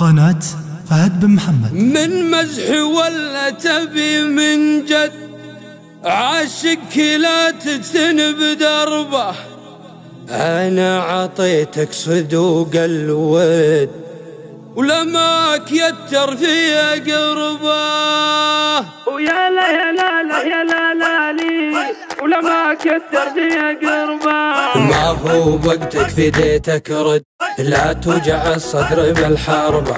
قناة فهد بن محمد. من مزح ولا تبي من جد عاشق لا تجتنب دربه أنا عطيتك صدوق الود ولما كيتر في قربة. ويا لا يا لا لا يا لا لا لي ولما كتر في قربة. ما هو وقتك فديتك رد. لا توجع الصدر بالحربة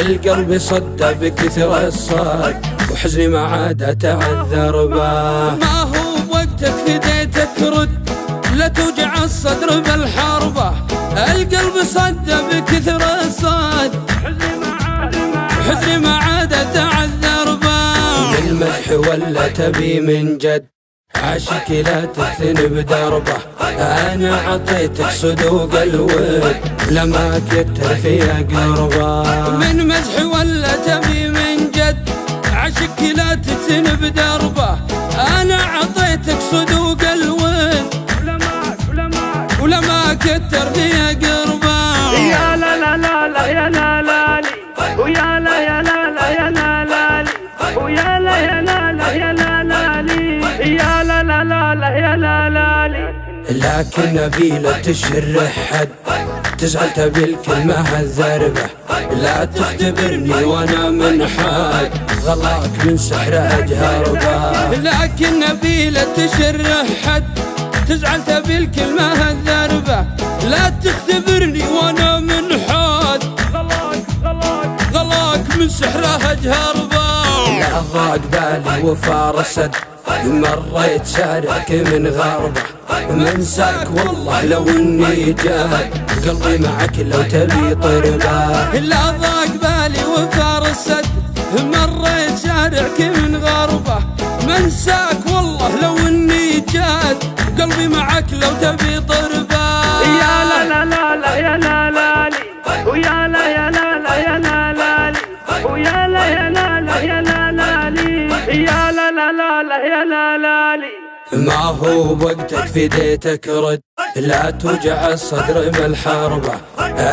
القلب صد بكثر الصد وحزني ما عاد أتعذر به. ما هو وقتك فديتك رد. لا توجع الصدر بالحربة القلب صد بكثر الصد حزني ما عاد أتعذر به. بالمدح ولا تبي من جد. عاشق لا تثني بدربه. أنا عطيتك صدوق الود. لما كتر فيها قربة. من مزح ولا تبي من جد. عاشق لا تثني بدربة. أنا عطيتك صدوق الود. ولما كتر فيها قربة. يا لا لا لا لا يا لا لا ويا لا يا لا لا يا لا لا ويا لا يا لا لا يا لا لا لي. لكن نبيلة تشر حد. تزعل تبي الكلمة الزربة لا تختبرني وأنا من حد غلاك من سحر أجهر لكن نبيلة تشر حد. تزعل تبي الكلمة الذربة لا تختبرني وأنا من حد غلاك غلاك. غلاك من سحره أجهر لا ضاق بالي وفارسد مريت شارعك من غربة منساك والله لو إني جاد قلبي معك لو تبي طربه لا ضاق بالي وفارسد مريت شارعك من غربة منساك والله لو إني جاد قلبي معك لو تبي طربه لا لا يا لا لا لي ما هو وقتك فديتك رد لا توجع الصدر بالحربة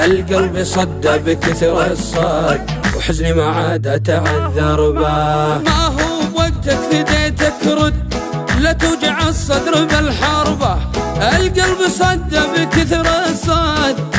القلب صد بكثر الصد وحزني ما عاد أتعذر به ما هو وقتك فديتك رد لا توجع الصدر بالحربة القلب صد بكثر الصد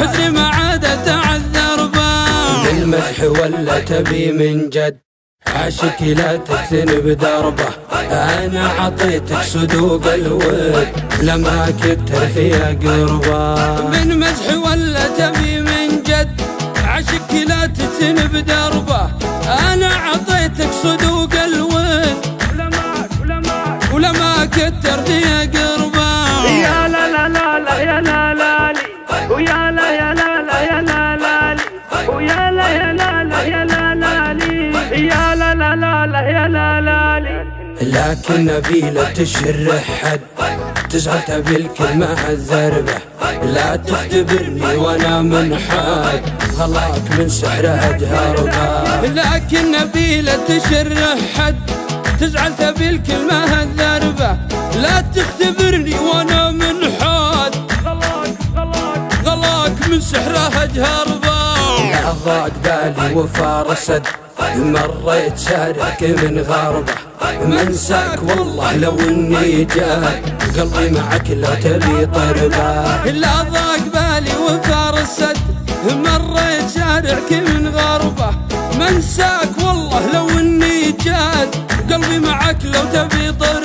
حزني ما عاد أتعذر به بالمدح ولا تبي من جد عاشق لا تكثن بدربه. أنا عطيتك صدوق الود. لما كتر فيها قربة. من مزح ولا تبي من جد. عاشق لا تكثن بدربه. أنا عطيتك صدوق الود. ولما كتر فيها قربة. يا لا لا لا لا يا لا لا ويا لا يا لا لا يا لا لا ويا لا يا لا لكن نبيلة تشر حد. تزعل تبي الكلمة الزربة لا تختبرني وأنا من حد غلاك من سحره أجهر به لكن نبيلة تشر حد. تزعل تبي الكلمة الذربة. لا تختبرني وأنا من حد غلاك غلاك غلاك من سحره أجهر به لا ضاق بالي وفارسد مريت شارعك من غربة. منساك والله لو إني جاد قلبي معك لو تبي طربة. لا ضاق بالي وفار السد مريت شارعك من غربة. منساك والله لو إني جاد قلبي معك لو تبي طربة.